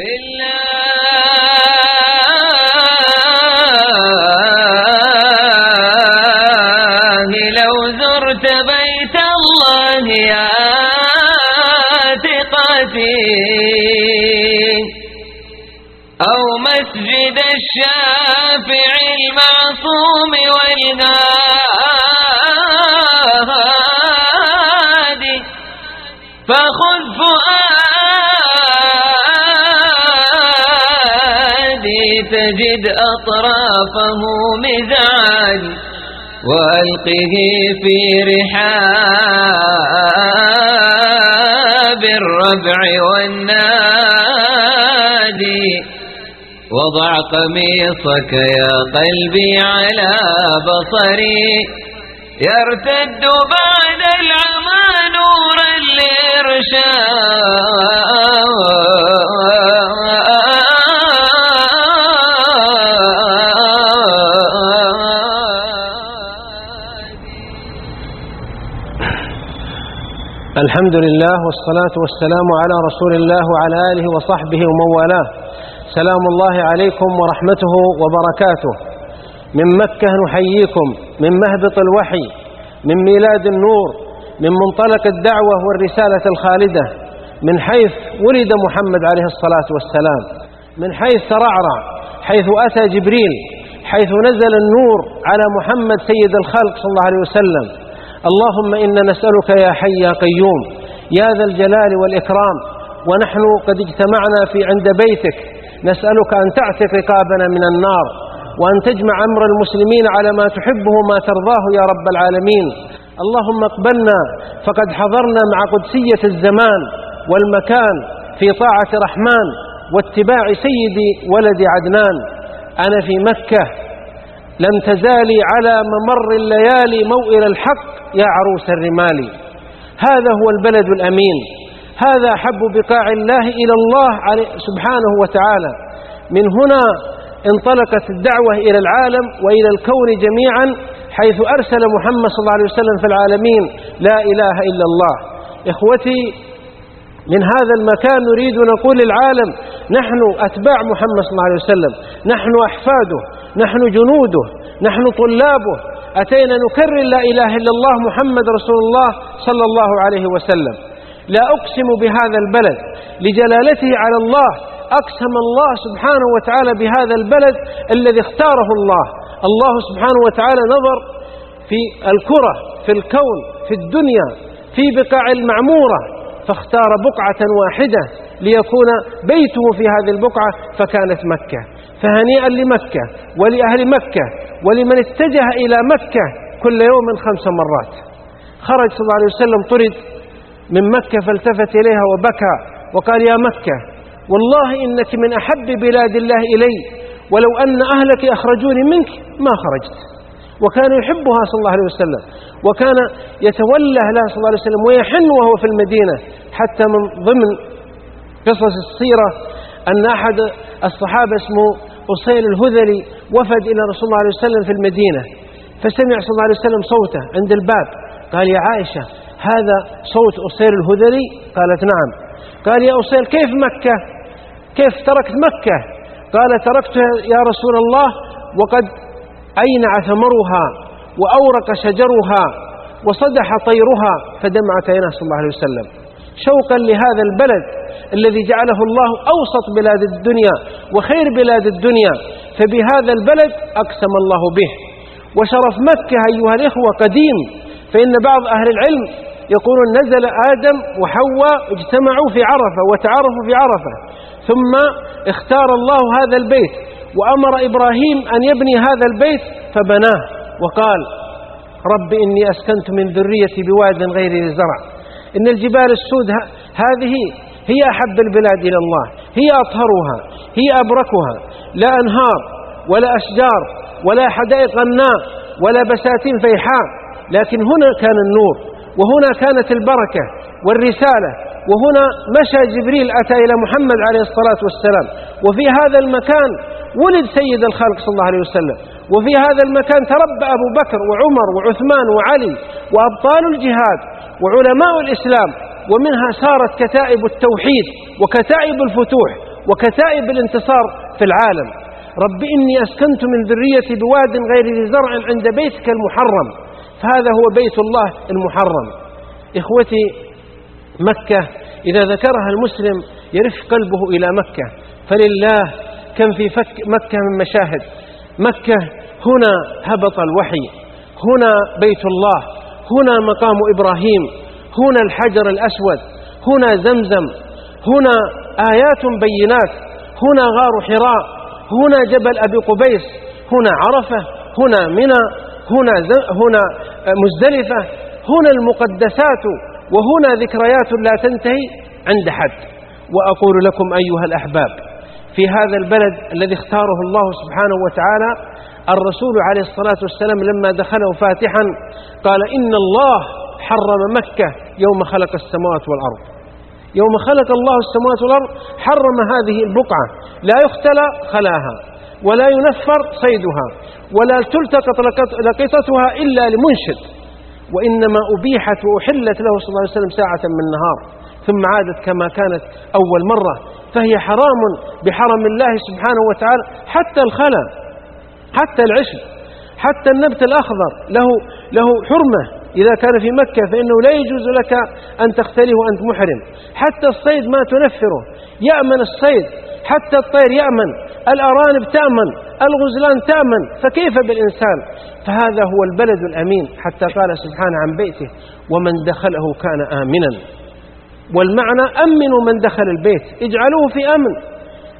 بالله. تجد أطرافه مزعاج وألقه في رحاب الربع والنادي وضع قميصك يا قلبي على بصري يرتد بعد الحمد لله والصلاة والسلام على رسول الله وعلى آله وصحبه ومن والاه. سلام الله عليكم ورحمته وبركاته. من مكة نحييكم من مهبط الوحي من ميلاد النور من منطلق الدعوة والرسالة الخالدة. من حيث ولد محمد عليه الصلاة والسلام. من حيث ترعرع حيث أتى جبريل حيث نزل النور على محمد سيد الخلق صلى الله عليه وسلم. اللهم إنا نسألك يا حي يا قيوم يا ذا الجلال والإكرام ونحن قد اجتمعنا في عند بيتك نسألك أن تعتق رقابنا من النار وأن تجمع أمر المسلمين على ما تحبه وما ترضاه يا رب العالمين. اللهم اقبلنا فقد حضرنا مع قدسية الزمان والمكان في طاعة رحمن واتباع سيد ولد عدنان. أنا في مكة لم تزالي على ممر الليالي موئل الحق يا عروس الرمال. هذا هو البلد الأمين. هذا حب بقاع الله إلى الله سبحانه وتعالى. من هنا انطلقت الدعوة إلى العالم وإلى الكون جميعا حيث أرسل محمد صلى الله عليه وسلم في العالمين لا إله إلا الله. إخوتي من هذا المكان نريد نقول للعالم نحن أتباع محمد صلى الله عليه وسلم. نحن أحفاده. نحن جنوده. نحن طلابه. أتينا نكرر لا إله إلا الله محمد رسول الله صلى الله عليه وسلم. لا أقسم بهذا البلد لجلالته على الله. أقسم الله سبحانه وتعالى بهذا البلد الذي اختاره الله. الله سبحانه وتعالى نظر في الكرة في الكون في الدنيا في بقاع المعمورة فاختار بقعة واحدة ليكون بيته في هذه البقعة فكانت مكة. فهنيئا لمكة ولأهل مكة. ولمن اتجه إلى مكة كل يوم خمس مرات. خرج صلى الله عليه وسلم طرد من مكة فالتفت إليها وبكى وقال يا مكة والله إنك من أحب بلاد الله إلي ولو أن أهلك أخرجوني منك ما خرجت. وكان يحبها صلى الله عليه وسلم وكان يتولى لها صلى الله عليه وسلم ويحن وهو في المدينة. حتى من ضمن قصص السيرة أن أحد الصحابة اسمه أصيل الهذلي وفد إلى رسول الله عليه وسلم في المدينة فسمع صلى الله عليه وسلم صوته عند الباب. قال يا عائشة هذا صوت أصيل الهذلي؟ قالت نعم. قال يا أصيل كيف مكة؟ كيف تركت مكة؟ قال تركتها يا رسول الله وقد أينع ثمرها وأورق شجرها وصدح طيرها فدمعت عينه صلى الله عليه وسلم. شوقا لهذا البلد الذي جعله الله أوسط بلاد الدنيا وخير بلاد الدنيا. فبهذا البلد أقسم الله به. وشرف مكة أيها الإخوة قديم فإن بعض أهل العلم يقولون نزل آدم وحواء اجتمعوا في عرفة وتعارفوا في عرفة ثم اختار الله هذا البيت وأمر إبراهيم أن يبني هذا البيت فبناه وقال رب إني أسكنت من ذريتي بواد غير ذي زرع. إن الجبال السود هذه هي أحب البلاد إلى الله هي أطهرها هي أبركها لا أنهار ولا أشجار ولا حدائق غناء ولا بساتين فيحاء لكن هنا كان النور وهنا كانت البركة والرسالة وهنا مشى جبريل أتى إلى محمد عليه الصلاة والسلام وفي هذا المكان ولد سيد الخلق صلى الله عليه وسلم وفي هذا المكان تربى أبو بكر وعمر وعثمان وعلي وأبطال الجهاد وعلماء الإسلام ومنها سارت كتائب التوحيد وكتائب الفتوح وكتائب الانتصار في العالم. رب إني أسكنت من ذريتي بواد غير ذي زرع عند بيتك المحرم. فهذا هو بيت الله المحرم. إخوتي مكة إذا ذكرها المسلم يرف قلبه إلى مكة. فلله كم في فك مكة من مشاهد. مكة هنا هبط الوحي. هنا بيت الله. هنا مقام إبراهيم. هنا الحجر الأسود هنا زمزم هنا آيات بينات هنا غار حراء هنا جبل أبي قبيس هنا عرفة هنا منى هنا, هنا مزدلفة هنا المقدسات وهنا ذكريات لا تنتهي عند حد. وأقول لكم أيها الأحباب في هذا البلد الذي اختاره الله سبحانه وتعالى الرسول عليه الصلاة والسلام لما دخله فاتحا قال إن الله حرم مكة يوم خلق السماوات والأرض. يوم خلق الله السماوات والأرض حرم هذه البقعة. لا يختلى خلاها ولا ينفر صيدها ولا تلتقط لقطتها إلا لمنشد. وإنما أبيحت وأحلت له صلى الله عليه وسلم ساعة من النهار ثم عادت كما كانت أول مرة. فهي حرام بحرم الله سبحانه وتعالى حتى الخلا حتى العشب حتى النبت الأخضر له, له حرمة. إذا كان في مكة فإنه لا يجوز لك أن تختلي وأنت محرم. حتى الصيد ما تنفره. يأمن الصيد. حتى الطير يأمن. الأرانب تأمن. الغزلان تأمن. فكيف بالإنسان؟ فهذا هو البلد الأمين. حتى قال سبحانه عن بيته ومن دخله كان آمنا. والمعنى أمنوا من دخل البيت. اجعلوه في أمن.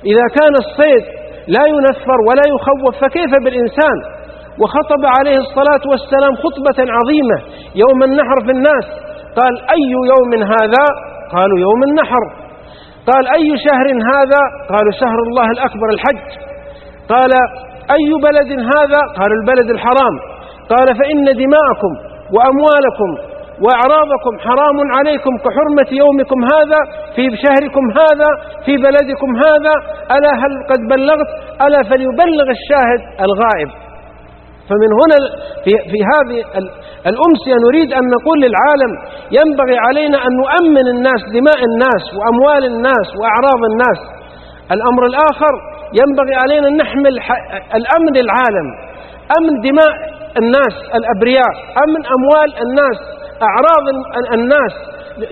إذا كان الصيد لا ينفر ولا يخوف فكيف بالإنسان؟ وخطب عليه الصلاة والسلام خطبة عظيمة يوم النحر في الناس. قال أي يوم هذا؟ قالوا يوم النحر. قال أي شهر هذا؟ قالوا شهر الله الأكبر الحج. قال أي بلد هذا؟ قالوا البلد الحرام. قال فإن دماءكم وأموالكم وأعراضكم حرام عليكم كحرمة يومكم هذا في شهركم هذا في بلدكم هذا. ألا هل قد بلغت؟ ألا فليبلغ الشاهد الغائب. فمن هنا في, في هذه الأمسية نريد أن نقول للعالم ينبغي علينا أن نؤمن الناس دماء الناس وأموال الناس وأعراض الناس. الأمر الآخر ينبغي علينا أن نحمل الأمن للعالم أمن دماء الناس الأبرياء. أمن أموال الناس أعراض الناس.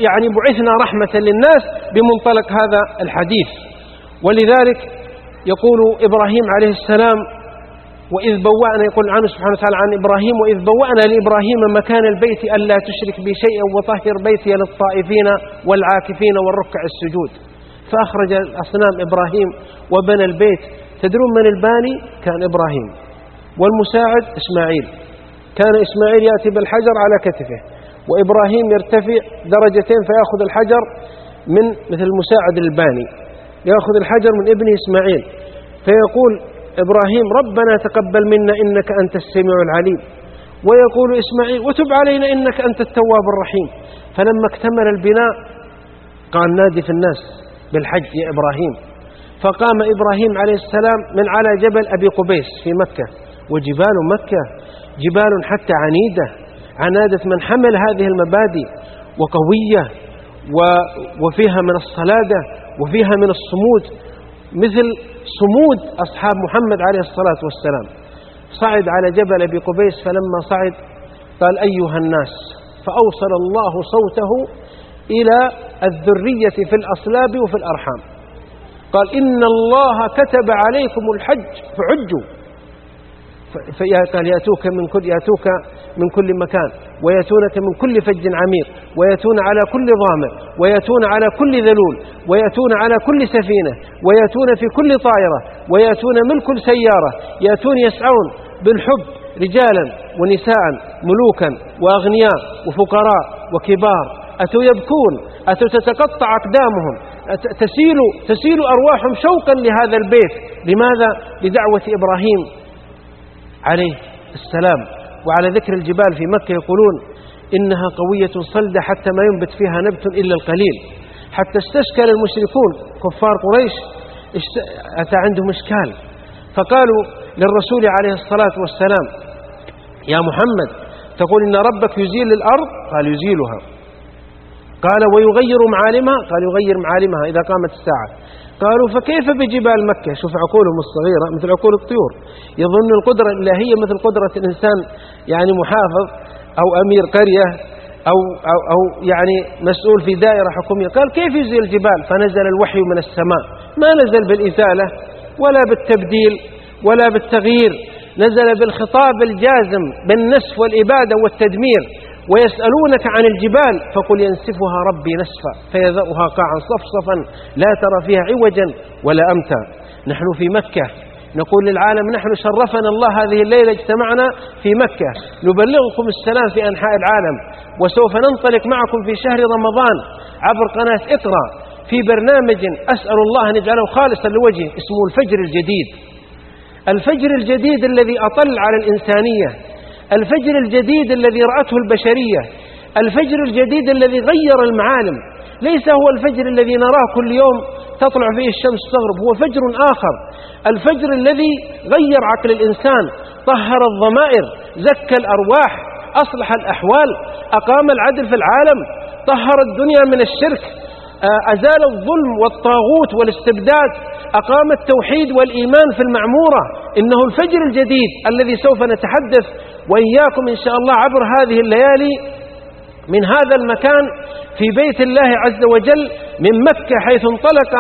يعني بعثنا رحمة للناس بمنطلق هذا الحديث. ولذلك يقول إبراهيم عليه السلام وإذ بوأنا يقول عنه سبحانه وتعالى عن إبراهيم وإذ بوأنا لإبراهيم مكان البيت ألا تشرك بي شيئا وطهر بيتي للطائفين والعاكفين والركع السجود. فأخرج الأصنام إبراهيم وبنى البيت. تدرون من الباني؟ كان إبراهيم. والمساعد إسماعيل. كان إسماعيل يأتي بالحجر على كتفه. وإبراهيم يرتفع درجتين فيأخذ الحجر من مثل المساعد الباني. يأخذ الحجر من ابن إسماعيل. فيقول إبراهيم ربنا تقبل منا إنك أنت السميع العليم. ويقول إسماعيل وتب علينا إنك أنت التواب الرحيم. فلما اكتمل البناء قال نادي في الناس بالحج يا إبراهيم. فقام إبراهيم عليه السلام من على جبل أبي قبيس في مكة. وجبال مكة جبال حتى عنيدة عنادة من حمل هذه المبادئ وقوية وفيها من الصلادة وفيها من الصمود. مثل صمود أصحاب محمد عليه الصلاة والسلام. صعد على جبل أبي قبيس فلما صعد قال أيها الناس فأوصل الله صوته إلى الذرية في الأصلاب وفي الأرحام. قال إن الله كتب عليكم الحج فعجوا. قال يأتوك من كل يأتوك من كل مكان ويأتونك من كل فج عميق ويأتون على كل ضامر ويأتون على كل ذلول ويأتون على كل سفينة ويأتون في كل طائرة ويأتون من كل سيارة يأتون يسعون بالحب رجالا ونساء ملوكا وأغنياء وفقراء وكبار. أتوا يبكون؟ أتوا تتقطع أقدامهم؟ تسيل, تسيل أرواحهم شوقا لهذا البيت. لماذا؟ لدعوة إبراهيم. عليه السلام. وعلى ذكر الجبال في مكة يقولون إنها قوية صلدة حتى ما ينبت فيها نبت إلا القليل. حتى استشكل المشركون كفار قريش أتى عندهم إشكال. فقالوا للرسول عليه الصلاة والسلام يا محمد تقول إن ربك يزيل الأرض؟ قال يزيلها. قال ويغير معالمها؟ قال يغير معالمها إذا قامت الساعة. قالوا فكيف بجبال مكة؟ شوف عقولهم الصغيرة مثل عقول الطيور. يظن القدرة الإلهية مثل قدرة الإنسان يعني محافظ أو أمير قرية أو, أو, أو يعني مسؤول في دائرة حكومية. قال كيف يزيل الجبال؟ فنزل الوحي من السماء. ما نزل بالإزالة ولا بالتبديل ولا بالتغيير. نزل بالخطاب الجازم بالنسف والإبادة والتدمير. ويسألونك عن الجبال فقل ينسفها ربي نسفا فيذرها قاعا صفصفا لا ترى فيها عوجا ولا أمتا. نحن في مكة. نقول للعالم نحن شرفنا الله هذه الليلة اجتمعنا في مكة. نبلغكم السلام في أنحاء العالم. وسوف ننطلق معكم في شهر رمضان عبر قناة إقرأ في برنامج أسأل الله أن يجعله خالصا لوجهه اسمه الفجر الجديد. الفجر الجديد الذي أطل على الإنسانية. الفجر الجديد الذي رأته البشرية الفجر الجديد الذي غير المعالم ليس هو الفجر الذي نراه كل يوم تطلع فيه الشمس تغرب هو فجر آخر. الفجر الذي غير عقل الإنسان طهر الضمائر زكى الأرواح أصلح الأحوال أقام العدل في العالم طهر الدنيا من الشرك آه، أزال الظلم والطاغوت والاستبداد أقام التوحيد والإيمان في المعمورة. إنه الفجر الجديد الذي سوف نتحدث وإياكم إن شاء الله عبر هذه الليالي من هذا المكان في بيت الله عز وجل من مكة حيث انطلق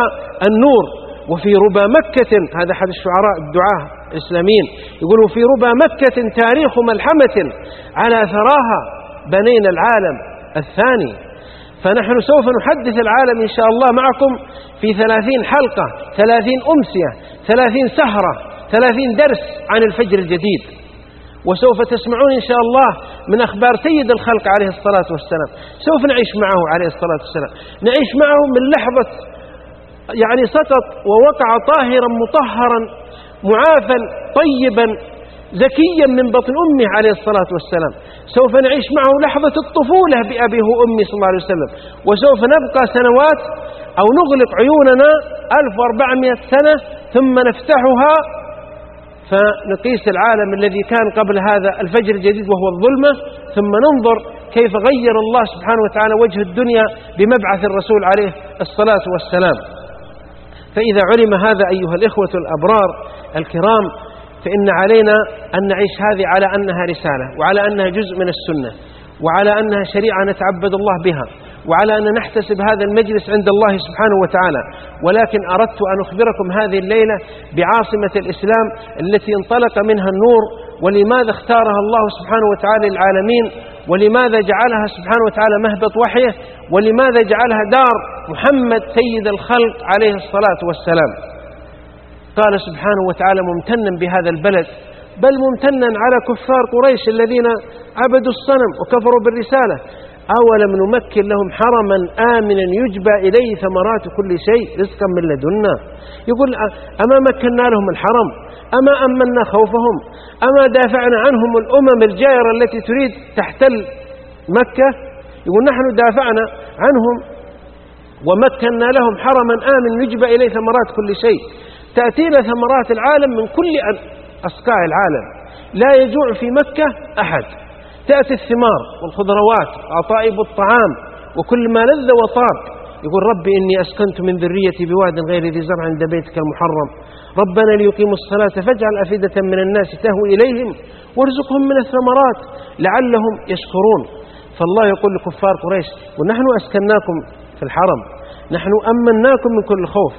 النور. وفي ربى مكة هذا أحد الشعراء الدعاة الإسلاميين يقولوا في ربى مكة تاريخ ملحمة على ثراها بنينا العالم الثاني. فنحن سوف نحدث العالم إن شاء الله معكم في ثلاثين حلقة ثلاثين أمسية ثلاثين سهرة ثلاثين درس عن الفجر الجديد. وسوف تسمعون إن شاء الله من أخبار سيد الخلق عليه الصلاة والسلام. سوف نعيش معه عليه الصلاة والسلام. نعيش معه من لحظة يعني سقط ووقع طاهرا مطهرا معافا طيبا زكيا من بطن أمه عليه الصلاة والسلام. سوف نعيش معه لحظة الطفولة بأبيه وأمي صلى الله عليه وسلم. وسوف نبقى سنوات أو نغلق عيوننا 1400 سنة ثم نفتحها فنقيس العالم الذي كان قبل هذا الفجر الجديد وهو الظلمة ثم ننظر كيف غير الله سبحانه وتعالى وجه الدنيا بمبعث الرسول عليه الصلاة والسلام. فإذا علم هذا أيها الإخوة الأبرار الكرام فإن علينا أن نعيش هذه على أنها رسالة وعلى أنها جزء من السنة وعلى أنها شريعة نتعبد الله بها. وعلى أن نحتسب هذا المجلس عند الله سبحانه وتعالى. ولكن أردت أن أخبركم هذه الليلة بعاصمة الإسلام التي انطلق منها النور ولماذا اختارها الله سبحانه وتعالى للعالمين؟ ولماذا جعلها سبحانه وتعالى مهبط وحيه؟ ولماذا جعلها دار محمد سيد الخلق عليه الصلاة والسلام؟ قال سبحانه وتعالى ممتنا بهذا البلد بل ممتنا على كفار قريش الذين عبدوا الصنم وكفروا بالرسالة. أولم نمكن لهم حرما آمنا يجبى إليه ثمرات كل شيء رزقا من لدنا. يقول أما مكنا لهم الحرم؟ أما أمنا خوفهم؟ أما دافعنا عنهم الأمم الجائرة التي تريد تحتل مكة؟ يقول نحن دافعنا عنهم ومكنا لهم حرما آمن يجبى إليه ثمرات كل شيء. تأتينا ثمرات العالم من كل أسقاع العالم. لا يجوع في مكة أحد. تأتي الثمار والخضروات وعطائب الطعام وكل ما لذ وطاب. يقول ربي إني أسكنت من ذريتي بواد غير ذي زرع عند بيتك المحرم. ربنا ليقيموا الصلاة فاجعل أفئدة من الناس تهوي إليهم وارزقهم من الثمرات لعلهم يشكرون. فالله يقول لكفار قريش ونحن أسكناكم في الحرم نحن أمناكم من كل خوف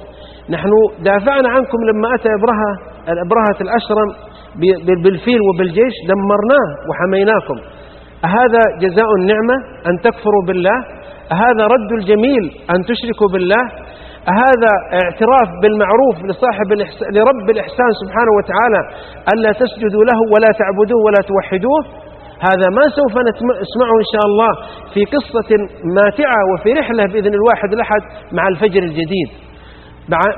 نحن دافعنا عنكم لما أتى إبرهة الأبرهة الأشرم بالفيل وبالجيش دمرناه وحميناكم. أهذا جزاء النعمة أن تكفروا بالله؟ أهذا رد الجميل أن تشركوا بالله؟ أهذا اعتراف بالمعروف لصاحب الإحسان لرب الإحسان سبحانه وتعالى ألا تسجدوا له ولا تعبدوه ولا توحدوه؟ هذا ما سوف نسمعه إن شاء الله في قصة ماتعة وفي رحلة بإذن الواحد الأحد مع الفجر الجديد.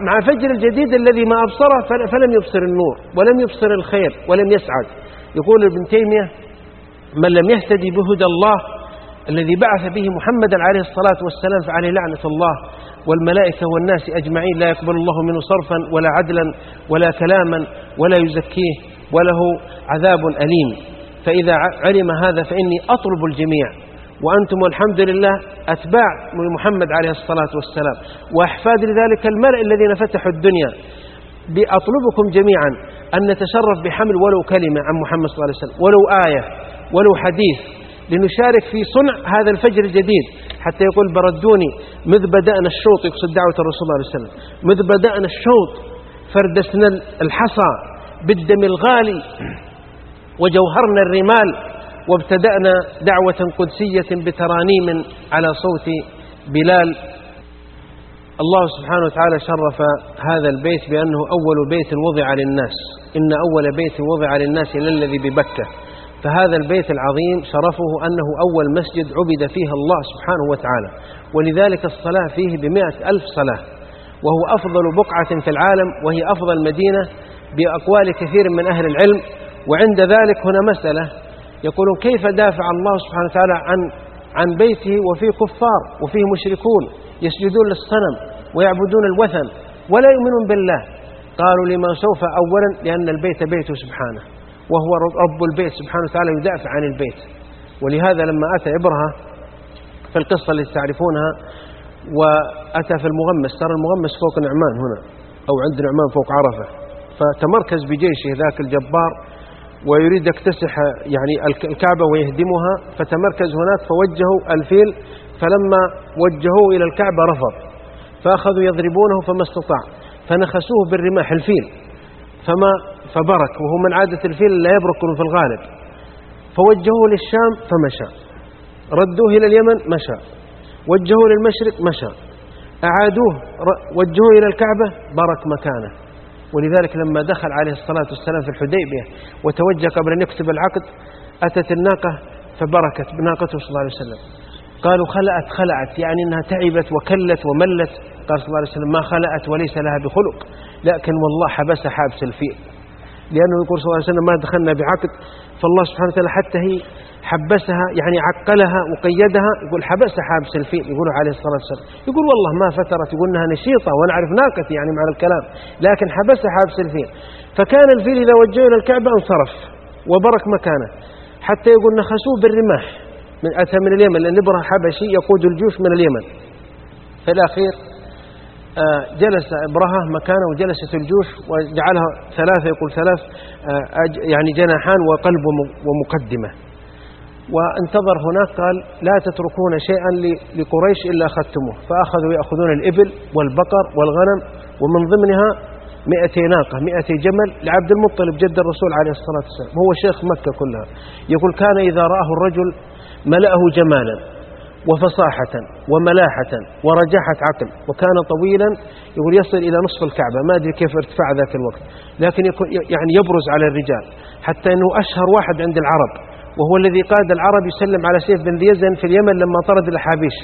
مع فجر الجديد الذي ما أبصره فلم يبصر النور ولم يبصر الخير ولم يسعد. يقول ابن تيمية من لم يهتدي بهدى الله الذي بعث به محمدا عليه الصلاة والسلام فعليه لعنة الله والملائكة والناس أجمعين لا يقبل الله منه صرفا ولا عدلا ولا كلاما ولا يزكيه وله عذاب أليم. فإذا علم هذا فإني أطلب الجميع. وأنتم والحمد لله أتباع محمد عليه الصلاة والسلام. وأحفاد لذلك الملأ الذين فتحوا الدنيا. بأطلبكم جميعا أن نتشرف بحمل ولو كلمة عن محمد صلى الله عليه وسلم. ولو آية. ولو حديث لنشارك في صنع هذا الفجر الجديد. حتى يقول بردوني مذ بدأنا الشوط يقصد دعوة الرسول صلى الله عليه وسلم. مذ بدأنا الشوط فردسنا الحصى بالدم الغالي وجوهرنا الرمال وابتدأنا دعوة قدسية بترانيم على صوت بلال. الله سبحانه وتعالى شرف هذا البيت بأنه أول بيت وضع للناس. إن أول بيت وضع للناس للذي ببكة. فهذا البيت العظيم شرفه أنه أول مسجد عبد فيه الله سبحانه وتعالى ولذلك الصلاة فيه بمئة ألف صلاة وهو أفضل بقعة في العالم وهي أفضل مدينة بأقوال كثير من أهل العلم وعند ذلك هنا مسألة يقولون كيف دافع الله سبحانه وتعالى عن عن بيته وفيه كفار وفيه مشركون يسجدون للصنم ويعبدون الوثن ولا يؤمنون بالله؟ قالوا لما سوف أولا؟ لأن البيت بيته سبحانه. وهو رب البيت سبحانه وتعالى يدافع عن البيت. ولهذا لما أتى إبرهة في القصة التي تعرفونها وأتى في المغمس ترى المغمس فوق نعمان هنا أو عند نعمان فوق عرفة. فتمركز بجيشه ذاك الجبار ويريد يكتسح يعني الكعبة ويهدمها. فتمركز هناك فوجهوا الفيل فلما وجهوه إلى الكعبة رفض. فأخذوا يضربونه فما استطاع. فنخسوه بالرماح الفيل. فما فبرك وهو من عادة الفيل لا يبرك في الغالب. فوجهوه للشام فمشى. ردوه إلى اليمن مشى. وجهوه للمشرق مشى. أعادوه وجهوه إلى الكعبة برك مكانه. ولذلك لما دخل عليه الصلاة والسلام في الحديبية وتوجه قبل أن يكتب العقد أتت الناقة فبركت بناقته صلى الله عليه وسلم. قالوا خلأت خلعت يعني أنها تعبت وكلت وملت. قال صلى الله عليه وسلم ما خلأت وليس لها بخلق. لكن والله حبس حابس الفيل لأنه يقول صلى الله عليه وسلم ما دخلنا بعقد. فالله سبحانه وتعالى حتى هي حبسها يعني عقلها وقيدها يقول حبس حابس الفيل يقول عليه الصلاة والسلام. يقول والله ما فترت يقول إنها نشيطة ونعرف ناقتي يعني مع الكلام. لكن حبس حابس الفيل فكان الفيل إذا وجهه إلى الكعبة انصرف وبرك مكانه. حتى يقول نخسوه بالرماح. من أتى من اليمن لأن إبره حبشي يقود الجيوش من اليمن. في الأخير آه، جلس إبرهة مكانه وجلست الجيوش وجعلها ثلاثة يقول ثلاث آه، يعني جناحان وقلب ومقدمة. وانتظر هناك قال لا تتركون شيئا لقريش إلا أخذتموه. فأخذوا يأخذون الإبل والبقر والغنم ومن ضمنها مئتي ناقة مئتي جمل لعبد المطلب جد الرسول عليه الصلاة والسلام هو شيخ مكة كلها. يقول كان إذا رآه الرجل ملأه جمالا وفصاحة وملاحة ورجاحة عقل وكان طويلا يقول يصل إلى نصف الكعبة ما أدري كيف ارتفاع ذاك الوقت لكن يعني يبرز على الرجال حتى أنه أشهر واحد عند العرب وهو الذي قاد العرب يسلم على سيف بن ذي يزن في اليمن لما طرد الأحابيش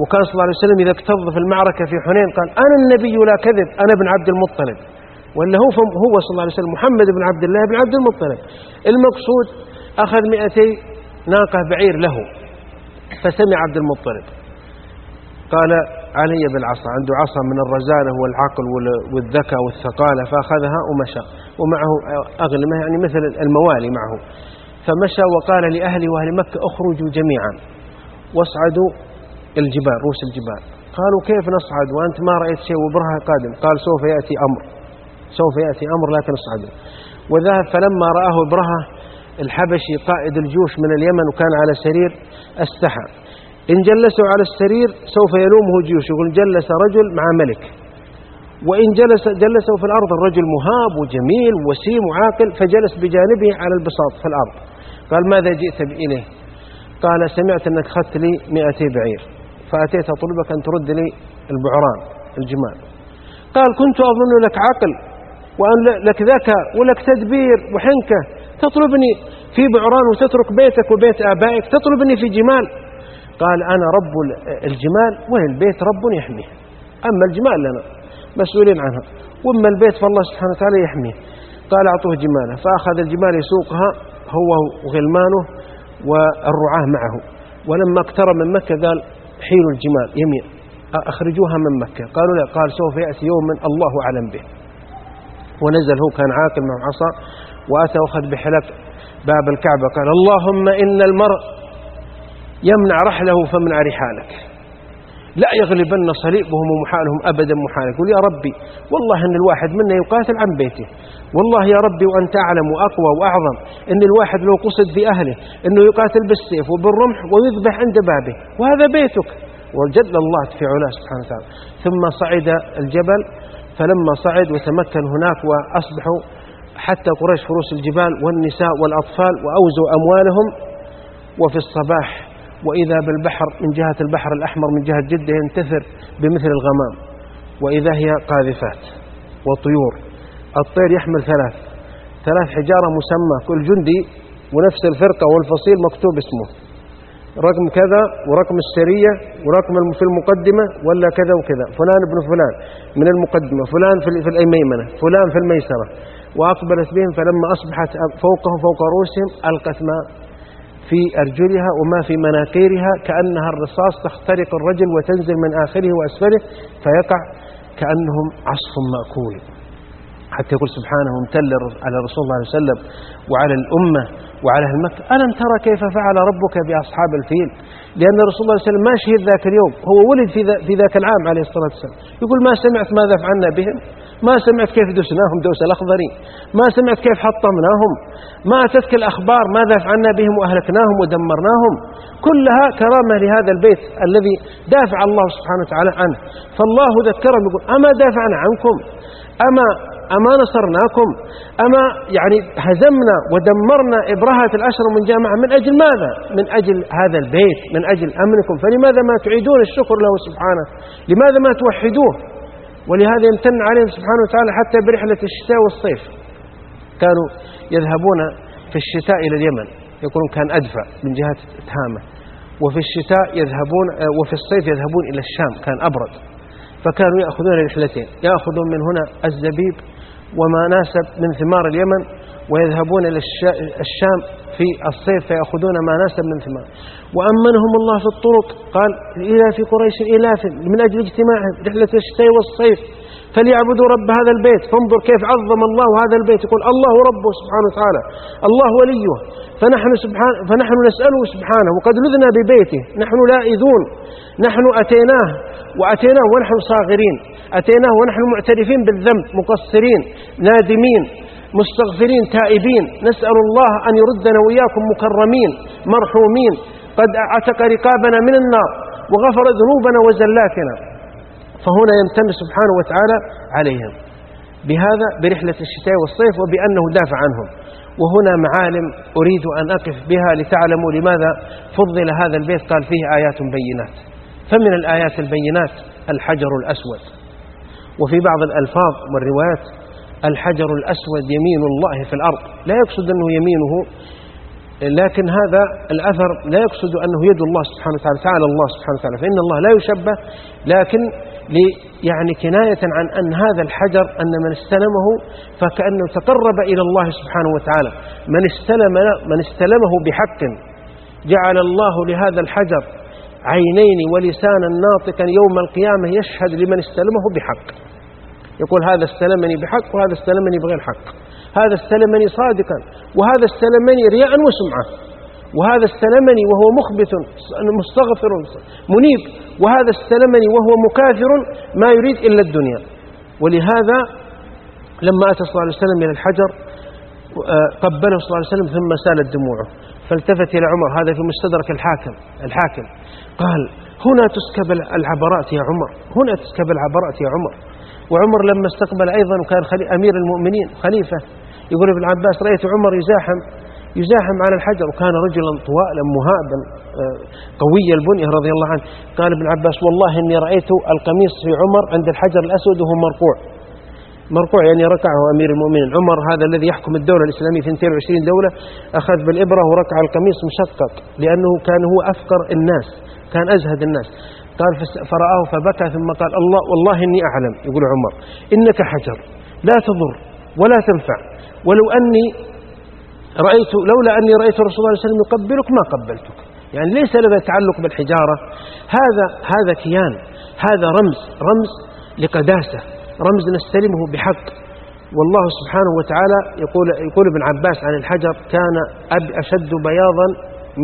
وكان صلى الله عليه وسلم إذا اكتظ في المعركة في حنين قال أنا النبي لا كذب أنا ابن عبد المطلب ولا هو هو صلى الله عليه وسلم محمد بن عبد الله بن عبد المطلب. المقصود أخذ مئتي ناقة بعير له. فسمع عبد المطلب. قال علي بالعصا عنده عصا من الرزانة والعقل والذكاء والثقالة فأخذها ومشى. ومعه أغلمة يعني مثل الموالي معه. فمشى وقال لأهله وأهل مكة اخرجوا جميعا واصعدوا الجبال رؤوس الجبال. قالوا كيف نصعد؟ وأنت ما رأيت شيء. وبرها قادم قال سوف يأتي أمر سوف يأتي أمر لكن اصعدوا وذهب فلما رآه برهة الحبشي قائد الجيوش من اليمن وكان على سرير استحى إن جلسوا على السرير سوف يلومه جيوش يقول جلس رجل مع ملك. وإن جلس جلسوا في الأرض الرجل مهاب وجميل وسيم وعاقل فجلس بجانبه على البساط في الأرض. قال ماذا جئت إليه قال سمعت أنك أخذت لي مئتي بعير فأتيت أطلبك أن ترد لي البعران الجمال. قال كنت أظن لك عقل وأن لك ذكاء ولك تدبير وحنكة تطلبني في بعران وتترك بيتك وبيت آبائك تطلبني في جمال. قال أنا رب الجمال وللبيت رب يحميه. أما الجمال لنا مسؤولين عنها وأما البيت فالله سبحانه وتعالى يحميه. قال أعطوه جماله فأخذ الجمال يسوقها هو وغلمانه والرعاة معه. ولما اقترب من مكة قال حيلوا الجمال يمين. أخرجوها من مكة. قالوا لا قال سوف يأتي يوم من الله أعلم به. ونزل هو كان عاقل مع عصا. وأتى وأخذ بحلق باب الكعبة. قال اللهم إن المرء يمنع رحله فمنع رحالك. لا يغلبن صليبهم ومحالهم أبدا محالك. يقول يا ربي والله أن الواحد منا يقاتل عن بيته. والله يا ربي وأنت أعلم وأقوى وأعظم. أن الواحد لو قصد في أهله أنه يقاتل بالسيف وبالرمح ويذبح عند بابه وهذا بيتك. وجل الله في علاه سبحانه وتعالى. ثم صعد الجبل فلما صعد وتمكن هناك وأصبحوا حتى قريش فروس الجبال والنساء والأطفال وأوزوا أموالهم وفي الصباح وإذا بالبحر من جهة البحر الأحمر من جهة جدة ينتثر بمثل الغمام وإذا هي قاذفات وطيور. الطير يحمل ثلاث ثلاث حجارة مسمى كل جندي ونفس الفرقة والفصيل مكتوب اسمه. رقم كذا ورقم السرية ورقم في المقدمة ولا كذا وكذا. فلان ابن فلان من المقدمة فلان في الميمنة فلان في الميسرة. وأقبلت بهم فلما أصبحت فوقهم فوق رؤوسهم ألقت ما في أرجلها وما في مناقيرها كأنها الرصاص تخترق الرجل وتنزل من آخره وأسفله فيقع كأنهم عصف مأكول. حتى يقول سبحانه امتل على رسول الله عليه وسلم وعلى الأمة وعلى أهل مكة ألم ترى كيف فعل ربك بأصحاب الفيل؟ لأن رسول الله صلى الله عليه وسلم ما شهد ذاك اليوم هو ولد في ذاك العام عليه الصلاة والسلام. يقول ما سمعت ماذا فعلنا بهم؟ ما سمعت كيف دسناهم دوس الأخضرين ما سمعت كيف حطمناهم ما أتتك الأخبار ماذا فعلنا بهم وأهلكناهم ودمرناهم كلها كرامة لهذا البيت الذي دافع الله سبحانه وتعالى عنه. فالله ذكرهم يقول أما دافعنا عنكم؟ أما أما نصرناكم؟ أما يعني هزمنا ودمرنا إبرهة الأشر من جامعة من أجل ماذا؟ من أجل هذا البيت من أجل أمنكم. فلماذا ما تعيدون الشكر له سبحانه؟ لماذا ما توحدوه؟ ولهذا يمتن عليهم سبحانه وتعالى حتى برحلة الشتاء والصيف. كانوا يذهبون في الشتاء إلى اليمن. يقولون كان أدفع من جهة تهامة وفي الشتاء يذهبون وفي الصيف يذهبون إلى الشام. كان أبرد. فكانوا يأخذون رحلتين. يأخذون من هنا الزبيب وما ناسب من ثمار اليمن ويذهبون إلى الشام في الصيف فيأخذون ما ناسب من ثمار وأمنهم الله في الطرق. قال إلى في قريش إلاف من أجل اجتماعهم رحلة الشتاء والصيف. فليعبدوا رب هذا البيت. فانظر كيف عظم الله هذا البيت. يقول الله ربه سبحانه وتعالى. الله وليه. فنحن, سبحان فنحن نسأله سبحانه. وقد لذنا ببيته. نحن لائذون. نحن أتيناه. وأتيناه ونحن صاغرين. أتيناه ونحن معترفين بالذنب. مقصرين. نادمين. مستغفرين تائبين. نسأل الله أن يردنا وإياكم مكرمين مرحومين. قد أعتق رقابنا من النار وغفر ذنوبنا وزلاتنا. فهنا يمتن سبحانه وتعالى عليهم. بهذا برحلة الشتاء والصيف وبأنه دافع عنهم. وهنا معالم أريد أن أقف بها لتعلموا لماذا فضل هذا البيت. قال فيه آيات بينات. فمن الآيات البينات الحجر الأسود. وفي بعض الألفاظ والروايات الحجر الأسود يمين الله في الأرض. لا يقصد أنه يمينه لكن هذا الأثر لا يقصد أنه يد الله سبحانه وتعالى تعالى الله سبحانه وتعالى. فإن الله لا يشبه لكن يعني كناية عن أن هذا الحجر أن من استلمه فكأنه تقرب إلى الله سبحانه وتعالى. من, استلم من استلمه بحق جعل الله لهذا الحجر عينين ولسانا ناطقا يوم القيامة يشهد لمن استلمه بحق. يقول هذا استلمني بحق وهذا استلمني بغير حق. هذا استلمني صادقا وهذا استلمني رياء وسمعة وهذا استلمني وهو مخبت مستغفر منيب. وهذا استلمني وهو مكاثر ما يريد إلا الدنيا. ولهذا لما أتى صلى الله عليه وسلم إلى الحجر آه، قبله صلى الله عليه وسلم ثم سالت دموعه فالتفت إلى عمر هذا في مستدرك الحاكم الحاكم. قال هنا تسكب العبرات يا عمر هنا تسكب العبرات يا عمر. وعمر لما استقبل أيضا وكان أمير المؤمنين خليفة. يقول ابن عباس رأيت عمر يزاحم يزاحم على الحجر. وكان رجلا طوالا مهابا آه، قوي البنية رضي الله عنه. قال ابن عباس والله إني رأيت القميص في عمر عند الحجر الأسود وهو مرقوع مرقوع يعني ركعه أمير المؤمنين. عمر هذا الذي يحكم الدولة الإسلامية في 22 دولة أخذ بالإبرة وركع القميص مشقق لأنه كان هو أفقر الناس كان أزهد الناس. قال فرآه فبكى ثم قال الله والله إني أعلم. يقول عمر إنك حجر لا تضر ولا تنفع. ولو أني رأيت لولا أني رأيت رسول الله صلى الله عليه وسلم يقبلك ما قبلتك. يعني ليس لنا تعلق بالحجارة. هذا هذا كيان. هذا رمز. رمز لقداسة. رمز نستلمه بحق. والله سبحانه وتعالى يقول, يقول ابن عباس عن الحجر كان أشد بياضا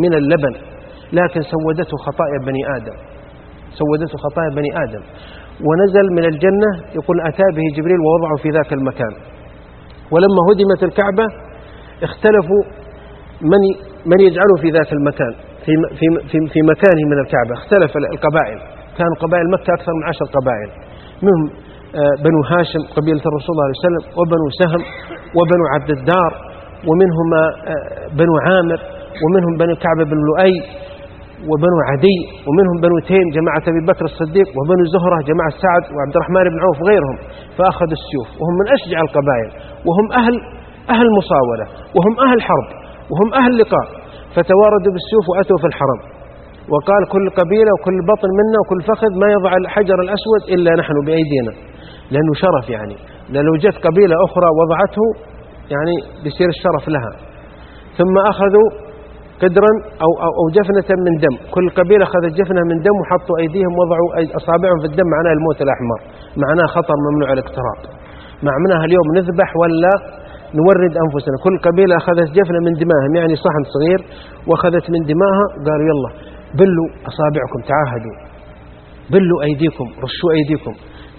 من اللبن لكن سودته خطايا بني آدم. سودته خطايا بني آدم. ونزل من الجنة يقول أتى به جبريل ووضعه في ذاك المكان. ولما هدمت الكعبة اختلفوا من من يجعله في ذاك المكان في في في, في مكانه من الكعبة. اختلف القبائل. كان قبائل مكة أكثر من عشر قبائل. منهم آه، بنو هاشم قبيلة الرسول صلى الله عليه وسلم وبنو سهم وبنو عبد الدار ومنهم آه، بنو عامر ومنهم بنو كعب بن لؤي وبنو عدي ومنهم بنو تيم جماعة أبي بكر الصديق وبنو زهرة جماعة سعد وعبد الرحمن بن عوف وغيرهم فأخذوا السيوف وهم من أشجع القبائل وهم أهل أهل مصاولة وهم أهل حرب وهم أهل لقاء فتواردوا بالسيوف وأتوا في الحرم. وقال كل قبيلة وكل بطن منا وكل فخذ ما يضع الحجر الأسود إلا نحن بأيدينا. لأنه شرف يعني. لو جت قبيلة أخرى وضعته يعني بيصير الشرف لها. ثم أخذوا قدرا أو, أو, أو جفنة من دم. كل قبيلة أخذت جفنة من دم وحطوا أيديهم وضعوا أصابعهم في الدم معناه الموت الأحمر. معناه خطر ممنوع الاقتراب. معناها اليوم نذبح ولا نورد أنفسنا. كل قبيلة أخذت جفنة من دماهم يعني صحن صغير وأخذت من دماها قالوا يلا بلوا أصابعكم تعاهدوا. بلوا أيديكم رشوا أيديكم.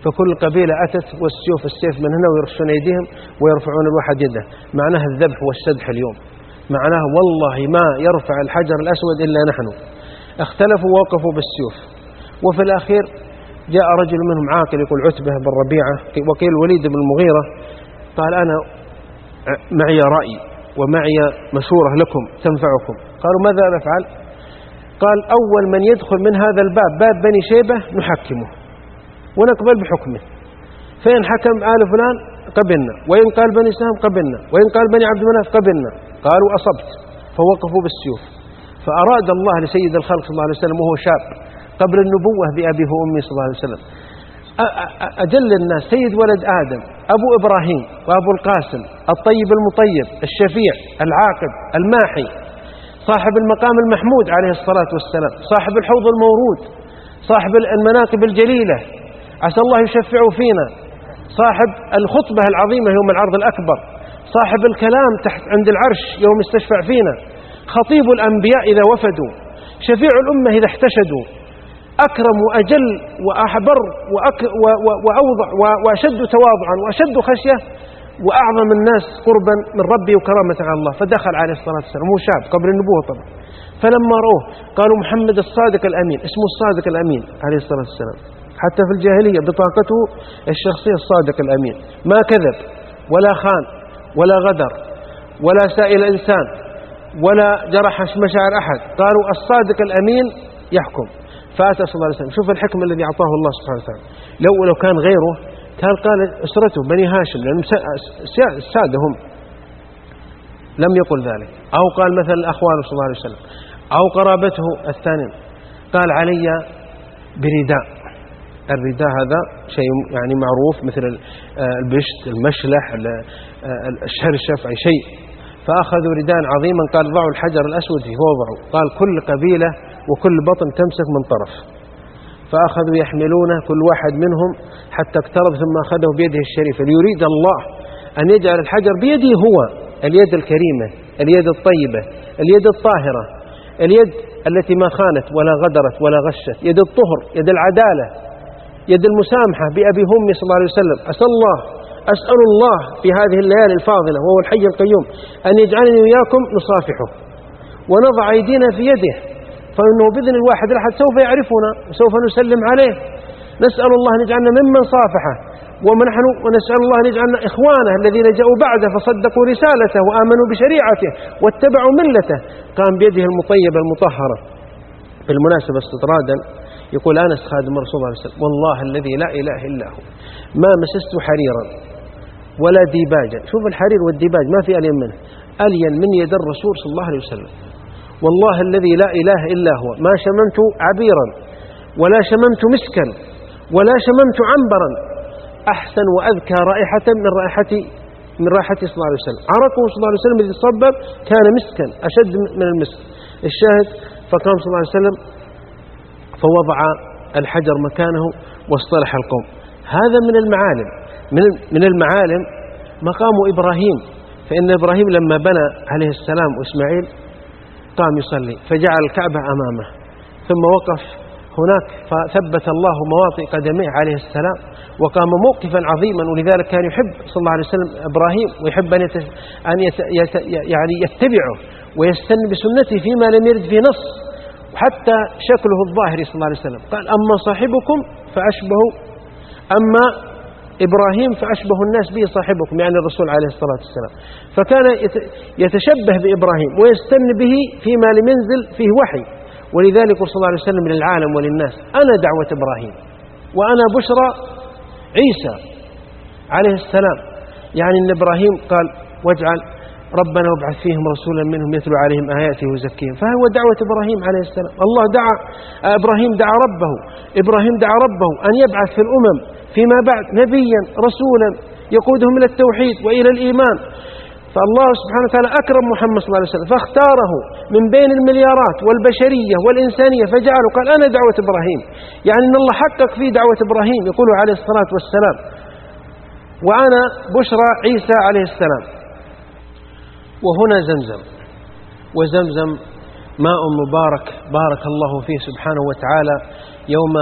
فكل قبيلة أتت والسيوف السيف من هنا ويرشون أيديهم ويرفعون الواحد يده معناها الذبح والسدح اليوم. معناه والله ما يرفع الحجر الأسود إلا نحن. اختلفوا ووقفوا بالسيوف. وفي الأخير جاء رجل منهم عاقل يقول عتبة بن ربيعة وقيل وليد بن المغيرة. قال أنا معي رأي ومعي مشورة لكم تنفعكم. قالوا ماذا نفعل؟ قال أول من يدخل من هذا الباب باب بني شيبة نحكمه ونقبل بحكمه. فإن حكم آل فلان قبلنا وإن قال بني سهم قبلنا وإن قال بني عبد مناف قبلنا. قالوا أصبت فوقفوا بالسيوف. فأراد الله لسيد الخلق صلى الله عليه وسلم وهو شاب قبل النبوة بأبيه وأمي صلى الله عليه وسلم. أجل الناس سيد ولد آدم أبو إبراهيم وأبو القاسم الطيب المطيب الشفيع العاقب الماحي صاحب المقام المحمود عليه الصلاة والسلام صاحب الحوض المورود صاحب المناقب الجليلة. عسى الله يشفع فينا. صاحب الخطبة العظيمة يوم العرض الأكبر. صاحب الكلام تحت عند العرش يوم يستشفع فينا. خطيب الأنبياء إذا وفدوا. شفيع الأمة إذا احتشدوا. أكرم وأجل وأحبر وأوضع وأشد تواضعا وأشد خشية وأعظم الناس قربا من ربي وكرامة على الله. فدخل عليه الصلاة والسلام. هو شاب قبل النبوة طبعا. فلما رأوه قالوا محمد الصادق الأمين اسمه الصادق الأمين عليه الصلاة والسلام. حتى في الجاهلية بطاقته الشخصية الصادق الأمين. ما كذب ولا خان. ولا غدر ولا سائل إنسان ولا جرح مشاعر أحد. قالوا الصادق الأمين يحكم. فأتى صلى الله عليه وسلم. شوف الحكم الذي أعطاه الله سبحانه وتعالى. لو لو كان غيره كان قال أسرته بني هاشم لأنهم السادة هم لم يقل ذلك. أو قال مثلا الأخوان صلى الله عليه وسلم. أو قرابته الثانيين قال علي برداء. الرداء هذا شيء يعني معروف مثل البشت المشلح الشرشف أي شيء. فأخذوا رداء عظيما قال ضعوا الحجر الأسود. فيه وضعوا قال كل قبيلة وكل بطن تمسك من طرف. فأخذوا يحملونه كل واحد منهم حتى اقترب ثم أخذه بيده الشريفة. ليريد الله أن يجعل الحجر بيده هو اليد الكريمة اليد الطيبة اليد الطاهرة اليد التي ما خانت ولا غدرت ولا غشت يد الطهر يد العدالة يد المسامحة بأبي همي صلى الله عليه وسلم. أسأل الله أسأل الله في هذه الليالي الفاضلة وهو الحي القيوم أن يجعلني وإياكم نصافحه ونضع أيدينا في يده فإنه بإذن الواحد الأحد سوف يعرفنا وسوف نسلم عليه. نسأل الله أن يجعلنا ممن صافحه ونحن ونسأل الله أن يجعلنا إخوانه الذين جاءوا بعده فصدقوا رسالته وآمنوا بشريعته واتبعوا ملته. قام بيده المطيبة المطهرة. بالمناسبة استطرادا يقول أنس خادم رسول الله صلى الله عليه وسلم والله الذي لا إله إلا هو ما مسست حريرا. ولا ديباجا شوف الحرير والديباج ما في ألين منه. ألين من يد الرسول صلى الله عليه وسلم. والله الذي لا إله إلا هو. ما شممت عبيرا ولا شممت مسكا ولا شممت عنبرا. أحسن وأذكى رائحة من رائحة من رائحة صلى الله عليه وسلم. عرقه صلى الله عليه وسلم الذي صبب كان مسكا أشد من المسك. الشاهد فقام صلى الله عليه وسلم فوضع الحجر مكانه واصطلح القوم. هذا من المعالم. من المعالم مقام إبراهيم. فإن إبراهيم لما بنى عليه السلام وإسماعيل قام يصلي فجعل الكعبة أمامه ثم وقف هناك فثبت الله مواطئ قدميه عليه السلام وقام موقفا عظيما ولذلك كان يحب صلى الله عليه وسلم إبراهيم ويحب أن, يت... أن يت... يت... يعني يتبعه ويستن بسنته فيما لم يرد في نص وحتى شكله الظاهري صلى الله عليه وسلم. قال أما صاحبكم فأشبه أما إبراهيم فأشبه الناس به صاحبكم يعني الرسول عليه الصلاة والسلام. فكان يتشبه بإبراهيم ويستن به فيما لم ينزل فيه وحي. ولذلك صلى الله عليه وسلم للعالم وللناس أنا دعوة إبراهيم وأنا بشرى عيسى عليه السلام. يعني أن إبراهيم قال واجعل ربنا وابعث فيهم رسولا منهم يتلو عليهم آياته ويزكيهم. فهو دعوة إبراهيم عليه السلام. الله دعا إبراهيم دعا ربه إبراهيم دعا ربه أن يبعث في الأمم فيما بعد نبيا رسولا يقودهم إلى التوحيد وإلى الإيمان. فالله سبحانه وتعالى أكرم محمد صلى الله عليه وسلم فاختاره من بين المليارات والبشرية والإنسانية فجعله قال أنا دعوة إبراهيم. يعني أن الله حقق في دعوة إبراهيم يقول عليه الصلاة والسلام. وأنا بشرى عيسى عليه السلام. وهنا زمزم. وزمزم ماء مبارك بارك الله فيه سبحانه وتعالى يوم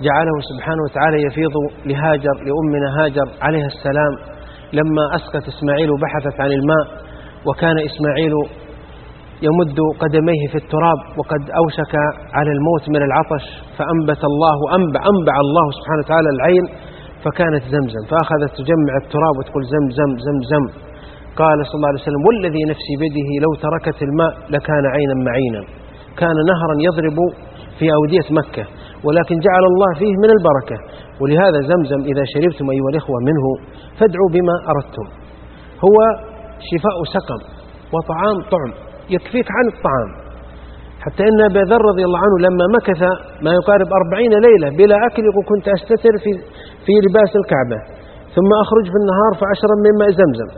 جعله سبحانه وتعالى يفيض لهاجر لأمنا هاجر عليها السلام. لما أسقت إسماعيل وبحثت عن الماء وكان إسماعيل يمد قدميه في التراب وقد أوشك على الموت من العطش فأنبت الله أنبع, أنبع الله سبحانه وتعالى العين فكانت زمزم. فأخذت تجمع التراب وتقول زمزم زمزم قال صلى الله عليه وسلم والذي نفسي بيده لو تركت الماء لكان عينا معينا. كان نهرا يضرب في أودية مكة. ولكن جعل الله فيه من البركة. ولهذا زمزم إذا شربتم أيها الإخوة منه فادعوا بما أردتم. هو شفاء سقم وطعام طعم يكفيك عن الطعام. حتى إن أبا ذر رضي الله عنه لما مكث ما يقارب أربعين ليلة بلا أكل يقول كنت أستتر في, في لباس الكعبة ثم أخرج في النهار فأشرب من ماء زمزم.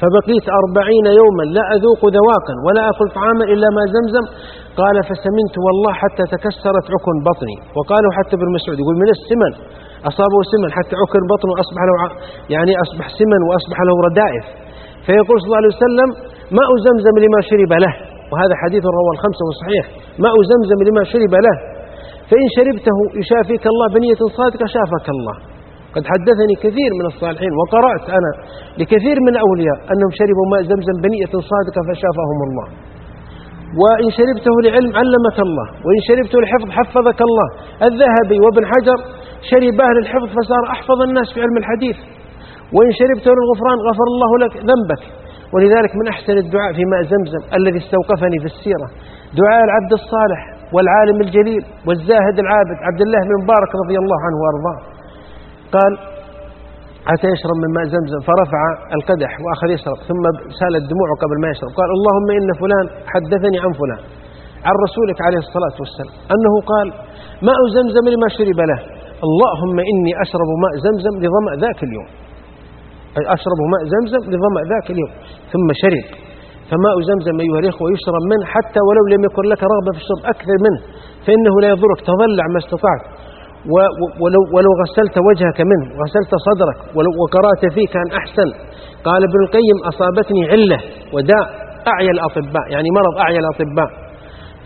فبقيت أربعين يوما لا أذوق ذواقا ولا أكل طعاما إلا ما زمزم قال فسمنت والله حتى تكسرت عكن بطني. وقالوا حتى ابن مسعود يقول من السمن. أصابه سمن حتى عكن بطنه أصبح له يعني أصبح سمن وأصبح له ردائف. فيقول صلى الله عليه وسلم ماء زمزم لما شرب له. وهذا حديث رواه الخمسة وصحيح. ماء زمزم لما شرب له. فإن شربته يشافيك الله بنية صادقة شافك الله. قد حدثني كثير من الصالحين وقرأت أنا لكثير من الأولياء أنهم شربوا ماء زمزم بنية صادقة فشافهم الله. وإن شربته لعلم علمك الله وإن شربته لحفظ حفظك الله. الذهبي وابن حجر شرباه للحفظ فصار أحفظ الناس في علم الحديث. وإن شربته للغفران غفر الله لك ذنبك. ولذلك من أحسن الدعاء في ماء زمزم الذي استوقفني في السيرة. دعاء العبد الصالح والعالم الجليل والزاهد العابد عبد الله بن مبارك رضي الله عنه وأرضاه. قال حتى يشرب من ماء زمزم فرفع القدح وأخذ يشرب ثم سالت دموعه قبل ما يشرب قال اللهم إن فلان حدثني عن فلان. عن رسولك عليه الصلاة والسلام أنه قال ماء زمزم لما شرب له. اللهم إني أشرب ماء زمزم لظمأ ذاك اليوم. أشرب ماء زمزم لظمأ ذاك اليوم. ثم شرب. فماء زمزم أيها الإخوة يشرب منه حتى ولو لم يكن لك رغبة في الشرب أكثر منه فإنه لا يضرك تضلع ما استطعت. ولو, ولو غسلت وجهك منه غسلت صدرك وقرأت فيه كان أحسن. قال ابن القيم أصابتني علة وداء أعيا الأطباء يعني مرض أعيا الأطباء.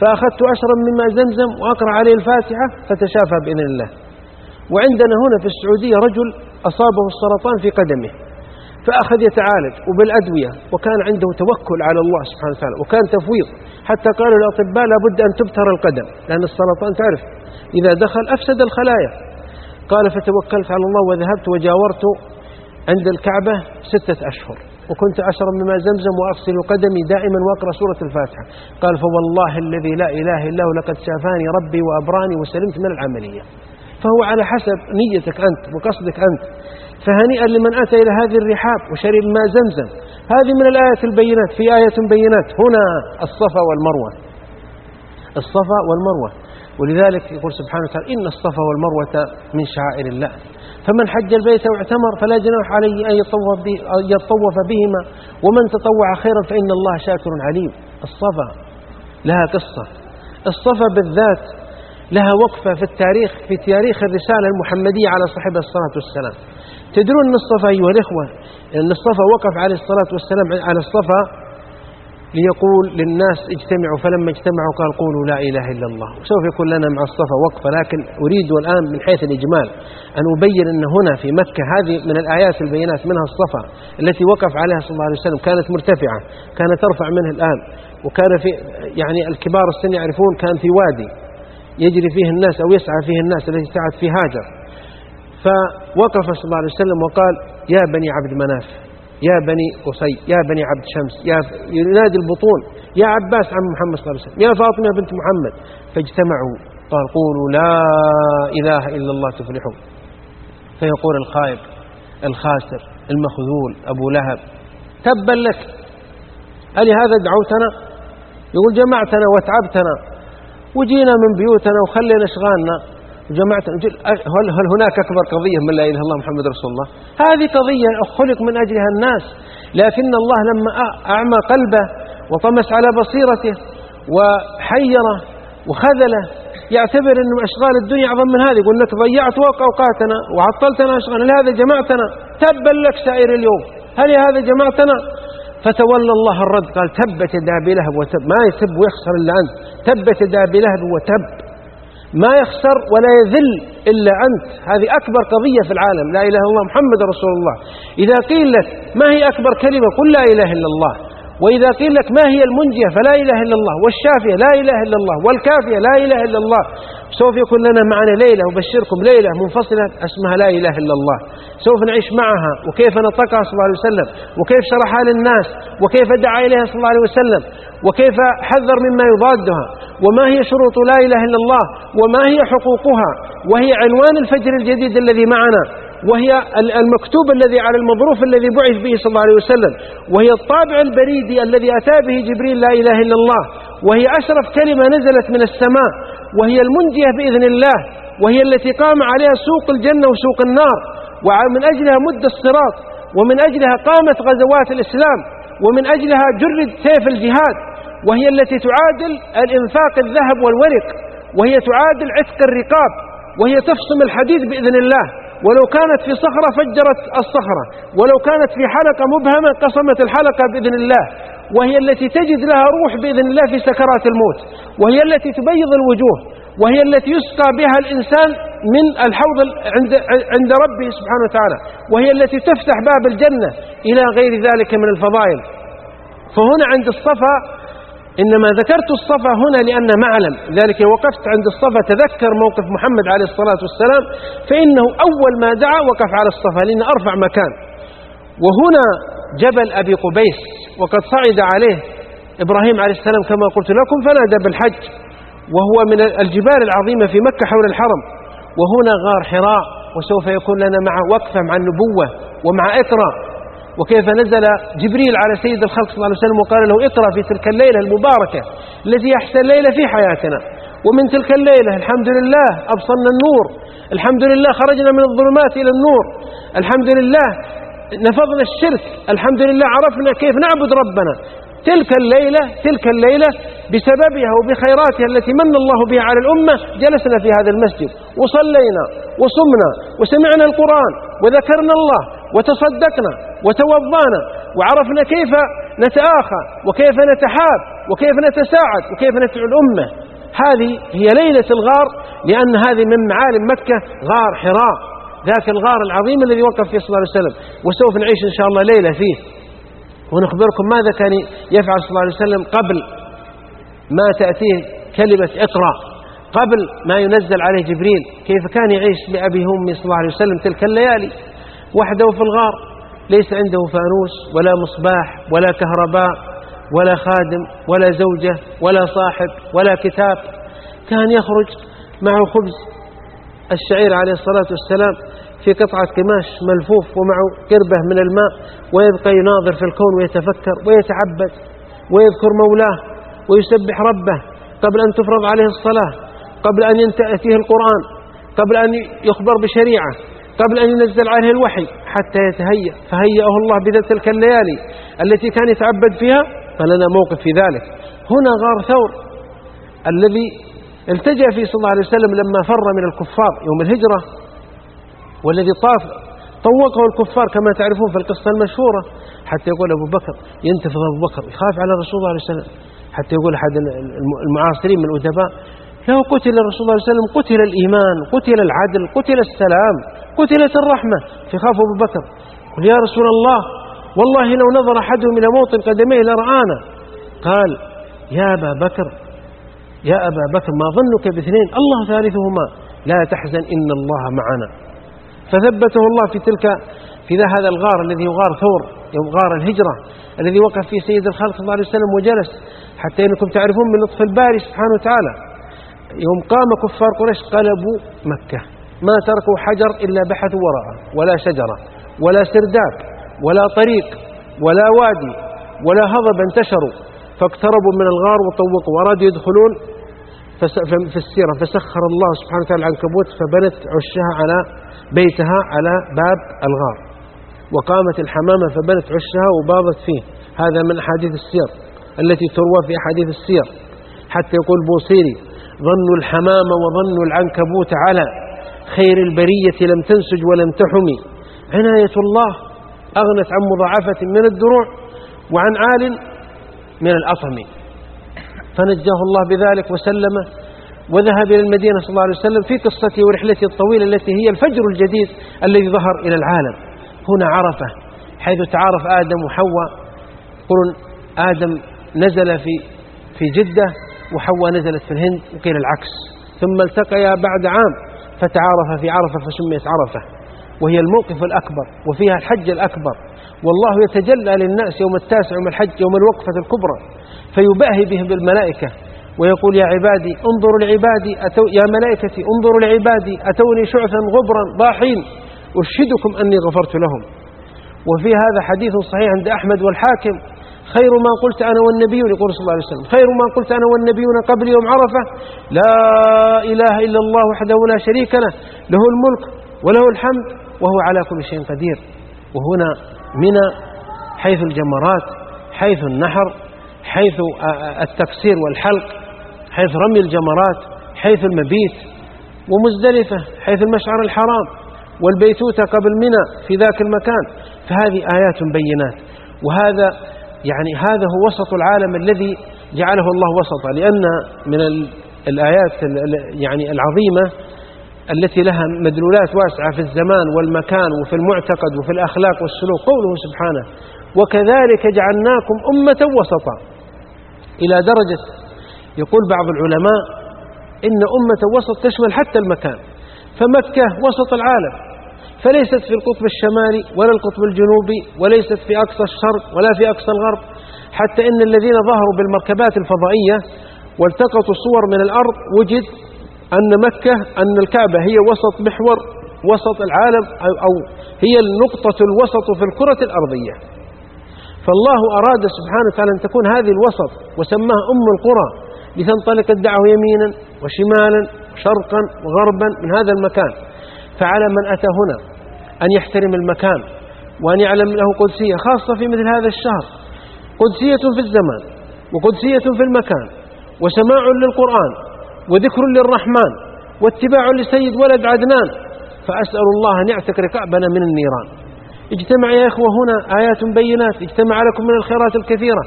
فأخذت أشرب مما زمزم وأقرأ عليه الفاتحة فتشافى بإذن الله. وعندنا هنا في السعودية رجل أصابه السرطان في قدمه. فأخذ يتعالج وبالأدوية وكان عنده توكل على الله سبحانه وتعالى وكان تفويض. حتى قالوا الأطباء لابد أن تبتر القدم لأن السرطان تعرف. إذا دخل أفسد الخلايا. قال فتوكلت على الله وذهبت وجاورت عند الكعبة ستة أشهر وكنت أشرب من ماء زمزم وأغسل قدمي دائما وأقرأ سورة الفاتحة. قال فوالله الذي لا إله إلا هو لقد شافاني ربي وأبراني وسلمت من العملية. فهو على حسب نيتك أنت وقصدك أنت. فهنيئا لمن أتى إلى هذه الرحاب وشرب ماء زمزم. هذه من الآيات البينات في آية بينات هنا الصفا والمروة. الصفا والمروة. ولذلك يقول سبحانه وتعالى إن الصفا والمروة من شعائر الله. فمن حج البيت واعتمر فلا جناح عليه أن يطوف, به يطوف بهما. ومن تطوع خيرا فإن الله شاكر عليم. الصفا لها قصة. الصفا بالذات لها وقفة في التاريخ في تاريخ الرسالة المحمدية على صاحبها الصلاة والسلام. تدرون أن الصفا أيها الإخوة أن الصفا وقف عليه الصلاة والسلام على الصفا ليقول للناس اجتمعوا فلما اجتمعوا قال قولوا لا إله إلا الله. وسوف يكون لنا مع الصفا وقفة لكن أريد الآن من حيث الإجمال أن أبين أن هنا في مكة هذه من الآيات البينات منها الصفا التي وقف عليها صلى الله عليه وسلم كانت مرتفعة كانت ترفع منه الآن وكان في يعني الكبار السن يعرفون كان في وادي يجري فيه الناس أو يسعى فيه الناس التي سعت في هاجر. فوقف صلى الله عليه وسلم وقال يا بني عبد مناف يا بني قصي يا بني عبد شمس يا ينادي البطون يا عباس عم محمد صلى الله عليه وسلم يا فاطمة بنت محمد. فاجتمعوا قال قولوا لا إله إلا الله تفلحون فيقول الخائب الخاسر المخذول أبو لهب تبا لك ألهذا دعوتنا؟ يقول جمعتنا وتعبتنا وجينا من بيوتنا وخلينا أشغالنا. وجمعت هل, هل هناك أكبر قضية من لا إله الله محمد رسول الله؟ هذه قضية خلق من أجلها الناس لكن الله لما أعمى قلبه وطمس على بصيرته وحيره وخذله يعتبر أن أشغال الدنيا أعظم من هذه يقول لك ضيعت أوقاتنا وعطلتنا أشغال لهذا جمعتنا تبا لك سائر اليوم هل هذا جمعتنا فتولى الله الرد قال تبت يدا لهب وتب ما يسب ويخسر إلا أنت تبت يدا لهب وتب. ما يخسر ولا يذل إلا أنت. هذه أكبر قضية في العالم. لا إله إلا الله محمد رسول الله. إذا قيل لك ما هي أكبر كلمة قل لا إله إلا الله. وإذا قيل لك ما هي المنجية فلا إله إلا الله. والشافية لا إله إلا الله. والكافية لا إله إلا الله. سوف يكون لنا معنا ليلة أبشركم ليلة منفصلة اسمها لا إله إلا الله. سوف نعيش معها. وكيف نطقها صلى الله عليه وسلم. وكيف شرحها للناس. وكيف دعا إليها صلى الله عليه وسلم. وكيف حذر مما يضادها. وما هي شروط لا إله إلا الله. وما هي حقوقها. وهي عنوان الفجر الجديد الذي معنا. وهي المكتوب الذي على المظروف الذي بعث به صلى الله عليه وسلم. وهي الطابع البريدي الذي أتى به جبريل لا إله إلا الله. وهي أشرف كلمة نزلت من السماء وهي المنجية بإذن الله وهي التي قام عليها سوق الجنة وسوق النار ومن أجلها مد الصراط ومن أجلها قامت غزوات الإسلام ومن أجلها جرد سيف الجهاد وهي التي تعادل الإنفاق الذهب والورق وهي تعادل عتق الرقاب وهي تفصم الحديد بإذن الله. ولو كانت في صخرة فجرت الصخرة ولو كانت في حلقة مبهمة قصمت الحلقة بإذن الله. وهي التي تجد لها روح بإذن الله في سكرات الموت وهي التي تبيض الوجوه وهي التي يسقى بها الإنسان من الحوض عند, عند ربه سبحانه وتعالى وهي التي تفتح باب الجنة إلى غير ذلك من الفضائل. فهنا عند الصفا إنما ذكرت الصفا هنا لأن معلم ذلك وقفت عند الصفا تذكر موقف محمد عليه الصلاة والسلام فإنه أول ما دعا وقف على الصفا لأن أرفع مكان. وهنا جبل أبي قبيس وقد صعد عليه إبراهيم عليه السلام كما قلت لكم فنادى بالحج وهو من الجبال العظيمة في مكة حول الحرم وهنا غار حراء وسوف يكون لنا مع وقفة مع النبوة ومع إقرأ وكيف نزل جبريل على سيد الخلق صلى الله عليه وسلم وقال له اقرأ في تلك الليلة المباركة التي أحسن ليلة في حياتنا ومن تلك الليلة الحمد لله أبصرنا النور الحمد لله خرجنا من الظلمات إلى النور الحمد لله نفضنا الشرك. الحمد لله عرفنا كيف نعبد ربنا. تلك الليلة تلك الليلة بسببها وبخيراتها التي من الله بها على الأمة جلسنا في هذا المسجد وصلينا وصمنا وسمعنا القرآن وذكرنا الله وتصدقنا وتوضانا وعرفنا كيف نتآخى وكيف نتحاب وكيف نتساعد وكيف ندعو الأمة. هذه هي ليلة الغار لأن هذه من معالم مكة غار حراء. ذاك الغار العظيم الذي وقف فيه صلى الله عليه وسلم. وسوف نعيش إن شاء الله ليلة فيه. ونخبركم ماذا كان يفعل صلى الله عليه وسلم قبل ما تأتيه كلمة اقرأ قبل ما ينزل عليه جبريل. كيف كان يعيش بأبي أمي صلى الله عليه وسلم تلك الليالي؟ وحده في الغار ليس عنده فانوس ولا مصباح ولا كهرباء ولا خادم ولا زوجة ولا صاحب ولا كتاب. كان يخرج معه خبز الشعير عليه الصلاة والسلام في قطعة قماش ملفوف ومعه قربة من الماء ويبقى يناظر في الكون ويتفكر ويتعبد ويذكر مولاه ويسبح ربه قبل أن تفرض عليه الصلاة قبل أن ينتأتيه القرآن قبل أن يخبر بشريعة قبل أن ينزل عليه الوحي حتى يتهيأ. فهيأه الله بذات تلك الليالي التي كان يتعبد فيها. فلنا موقف في ذلك. هنا غار ثور الذي التجأ فيه صلى الله عليه وسلم لما فر من الكفار يوم الهجرة والذي طاف طوقه الكفار كما تعرفون في القصة المشهورة حتى يقول أبو بكر ينتفض أبو بكر يخاف على صلى الله عليه وسلم. حتى يقول أحد المعاصرين من الأدباء لو قتل الرسول صلى الله عليه وسلم قتل الإيمان قتل العدل قتل السلام قتلت الرحمة. فيخاف أبو بكر. قل يا رسول الله والله لو نظر أحدهم إلى موطن قدميه لرآنا. قال يا أبا بكر يا أبا بكر ما ظنك باثنين؟ الله ثالثهما. لا تحزن إن الله معنا. فثبته الله في تلك في ذا هذا الغار الذي يغار ثور يوم غار الهجرة الذي وقف فيه سيد الخلق صلى الله عليه وسلم وجلس حتى إنكم تعرفون من لطف الباري سبحانه وتعالى. يوم قام كفار قريش قلبوا مكة. ما تركوا حجر إلا بحثوا وراءه ولا شجرة ولا سرداب ولا طريق ولا وادي ولا هضب انتشروا. فاقتربوا من الغار وطوقوا وأرادوا يدخلون في السيرة فسخر الله سبحانه وتعالى العنكبوت فبنت عشها على بيتها على باب الغار. وقامت الحمامة فبنت عشها وباضت فيه. هذا من أحاديث السير التي تروى في أحاديث السير. حتى يقول بوصيري ظنوا الحمامة وظنوا العنكبوت على خير البرية لم تنسج ولم تحمي. عناية الله أغنت عن مضاعفة من الدروع وعن عال من الأطم. فنجاه الله بذلك وسلمه وذهب إلى المدينة صلى الله عليه وسلم في قصته ورحلته الطويلة التي هي الفجر الجديد الذي ظهر إلى العالم. هنا عرفة حيث تعارف آدم وحواء. يقولون آدم نزل في في جدة وحواء نزلت في الهند وقيل العكس. ثم التقيا بعد عام فتعارف في عرفة فسميت عرفة. وهي الموقف الأكبر وفيها الحج الأكبر. والله يتجلى للناس يوم التاسع يوم الحج يوم الوقفة الكبرى. فيباهي بهم بالملائكة ويقول يا عبادي انظروا لعبادي أتو يا ملائكتي انظروا لعبادي أتوني شعثا غبرا ضاحين أشهدكم أني غفرت لهم. وفي هذا حديث صحيح عند أحمد والحاكم خير ما قلت أنا والنبيون يقول صلى الله عليه وسلم خير ما قلت أنا والنبيون قبل يوم عرفة لا إله إلا الله وحده لا شريك له له الملك وله الحمد وهو على كل شيء قدير. وهنا منى حيث الجمرات حيث النحر حيث التقصير والحلق حيث رمي الجمرات حيث المبيت ومزدلفة حيث المشعر الحرام والبيتوتة قبل منى في ذاك المكان. فهذه آيات بينات. وهذا يعني هذا هو وسط العالم الذي جعله الله وسطا. لأن من الآيات يعني العظيمة التي لها مدلولات واسعة في الزمان والمكان وفي المعتقد وفي الأخلاق والسلوك قوله سبحانه وكذلك جعلناكم أمة وسطا. إلى درجة. يقول بعض العلماء إن أمة وسط تشمل حتى المكان فمكة وسط العالم فليست في القطب الشمالي ولا القطب الجنوبي وليست في أقصى الشرق ولا في أقصى الغرب حتى إن الذين ظهروا بالمركبات الفضائية والتقطوا صور من الأرض وجد أن مكة أن الكعبة هي وسط محور وسط العالم أو هي النقطة الوسط في الكرة الأرضية. فالله أراد سبحانه وتعالى أن تكون هذه الوسط وسماها أم القرى لتنطلق الدعوة يمينا وشمالا شرقا وغربا من هذا المكان. فعلى من أتى هنا أن يحترم المكان وأن يعلم له قدسية خاصة في مثل هذا الشهر. قدسية في الزمان وقدسية في المكان وسماع للقرآن وذكر للرحمن واتباع لسيد ولد عدنان. فأسأل الله أن يعتق رقابنا من النيران. اجتمع يا إخوة هنا آيات بينات اجتمع لكم من الخيرات الكثيرة.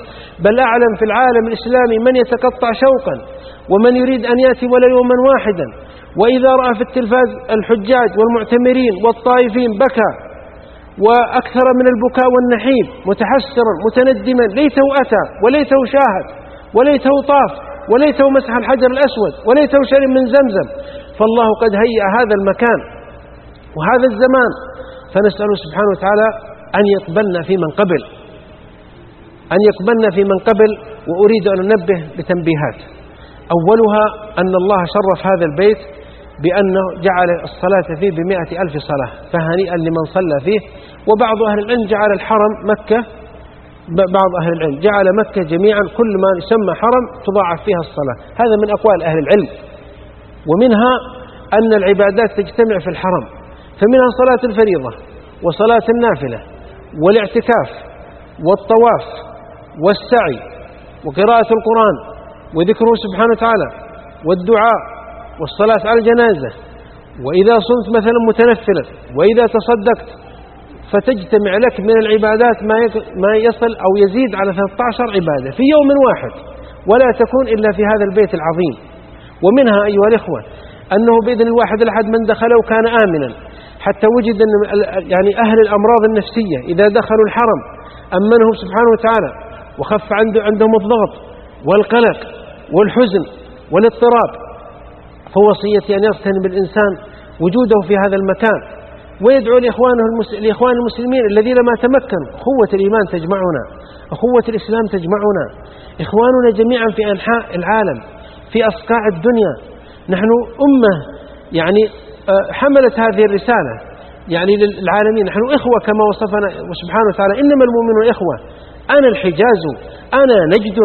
بل أعلم في العالم الإسلامي من يتقطع شوقا ومن يريد أن يأتي ولا يوما واحدا. وإذا رأى في التلفاز الحجاج والمعتمرين والطائفين بكى وأكثر من البكاء والنحيب متحسرا متندما ليته أتى وليته شاهد وليته طاف وليته مسح الحجر الأسود وليته شرب من زمزم. فالله قد هيأ هذا المكان وهذا الزمان. فنسأله سبحانه وتعالى أن يقبلنا في من قبل أن يقبلنا في من قبل وأريد أن أنبه بتنبيهات. أولها أن الله شرف هذا البيت بأنه جعل الصلاة فيه بمئة ألف صلاة فهنيئا لمن صلى فيه. وبعض أهل العلم جعل الحرم مكة بعض أهل العلم جعل مكة جميعا كل ما يسمى حرم تضاعف فيها الصلاة. هذا من أقوال أهل العلم. ومنها أن العبادات تجتمع في الحرم. فمنها صلاة الفريضة وصلاة النافلة والاعتكاف والطواف والسعي وقراءة القرآن وذكره سبحانه وتعالى والدعاء والصلاة على الجنازة. وإذا صمت مثلا متنفلا وإذا تصدقت فتجتمع لك من العبادات ما ما يصل أو يزيد على 13 عبادة في يوم واحد ولا تكون إلا في هذا البيت العظيم. ومنها أيها الإخوة أنه بإذن الواحد الأحد من دخله كان آمنا. حتى وجد أن يعني أهل الأمراض النفسية إذا دخلوا الحرم أمنهم سبحانه وتعالى وخف عنده عندهم الضغط والقلق والحزن والاضطراب فوصيتي أن يغتنم الإنسان وجوده في هذا المكان. ويدعو لإخوانه لإخوان المسلمين الذين ما تمكنوا أخوة الإيمان تجمعنا أخوة الإسلام تجمعنا. إخواننا جميعا في أنحاء العالم في أصقاع الدنيا. نحن أمة يعني حملت هذه الرسالة. يعني للعالمين نحن إخوة كما وصفنا سبحانه وتعالى. إنما المؤمنون إخوة. أنا الحجاز أنا نجد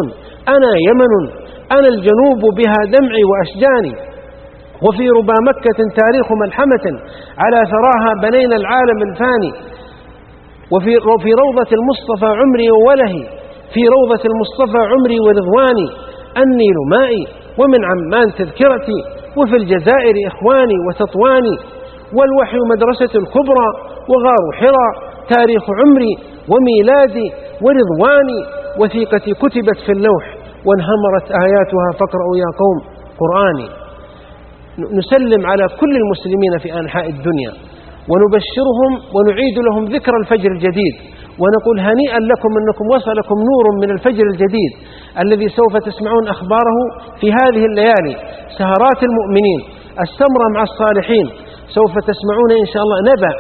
أنا يمن أنا الجنوب بها دمعي وأشجاني. وفي ربا مكة تاريخ ملحمة على ثراها بنينا العالم الفاني. وفي في روضة المصطفى عمري وولهي في روضة المصطفى عمري ورضواني. النيل مائي ومن عمان تذكرتي وفي الجزائر إخواني وتطواني والوحي مدرسة الكبرى وغار حرى تاريخ عمري وميلادي ورضواني وثيقتي كتبت في اللوح وانهمرت آياتها فاقرأوا يا قوم قرآني. نسلم على كل المسلمين في أنحاء الدنيا ونبشرهم ونعيد لهم ذكر الفجر الجديد ونقول هنيئا لكم أنكم وصلكم نور من الفجر الجديد الذي سوف تسمعون أخباره في هذه الليالي. سهرات المؤمنين السمرة مع الصالحين. سوف تسمعون إن شاء الله نبأ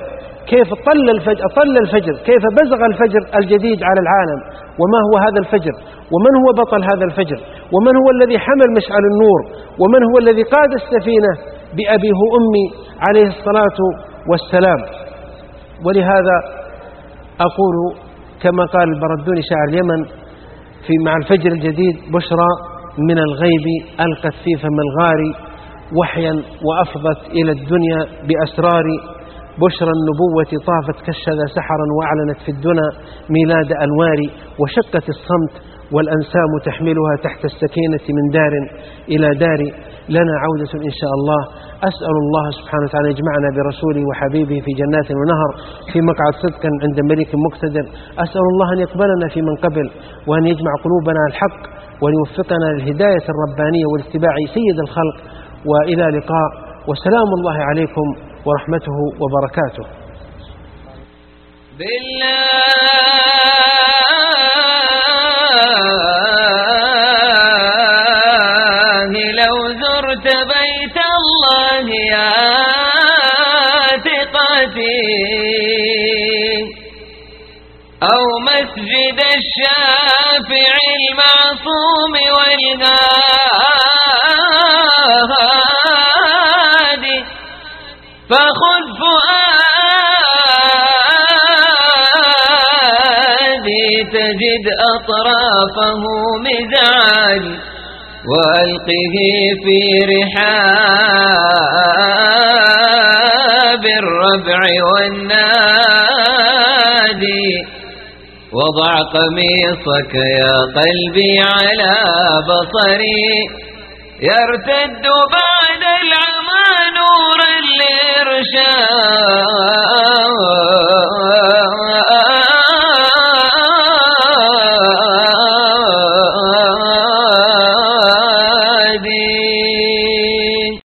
كيف طل الفجر, طل الفجر كيف بزغ الفجر الجديد على العالم. وما هو هذا الفجر؟ ومن هو بطل هذا الفجر؟ ومن هو الذي حمل مشعل النور؟ ومن هو الذي قاد السفينة بأبيه أمي عليه الصلاة والسلام؟ ولهذا أقول كما قال البردوني شاعر اليمن في مع الفجر الجديد بشرى من الغيب ألقت في فم الغار وحيا وأفضت إلى الدنيا بأسرار بشرى النبوة طافت كالشذا سحرا وأعلنت في الدنا ميلاد أنوار وشقت الصمت والأنسام تحملها تحت السكينة من دار إلى دار لنا عودة إن شاء الله. أسأل الله سبحانه وتعالى يجمعنا برسوله وحبيبه في جنات ونهر في مقعد صدق عند ملك مقتدر. أسأل الله أن يقبلنا في من قبل وأن يجمع قلوبنا الحق وأن يوفقنا للهداية الربانية والاتباع سيد الخلق. وإلى لقاء. وسلام الله عليكم ورحمته وبركاته. بالله الشافع المعصوم والهادي فخذ فؤادي تجد أطرافه مزعاج وألقه في رحاب الربع والنادي. وضع قميصك يا قلبي على بصري. يرتد بعد العمى نور الإرشاد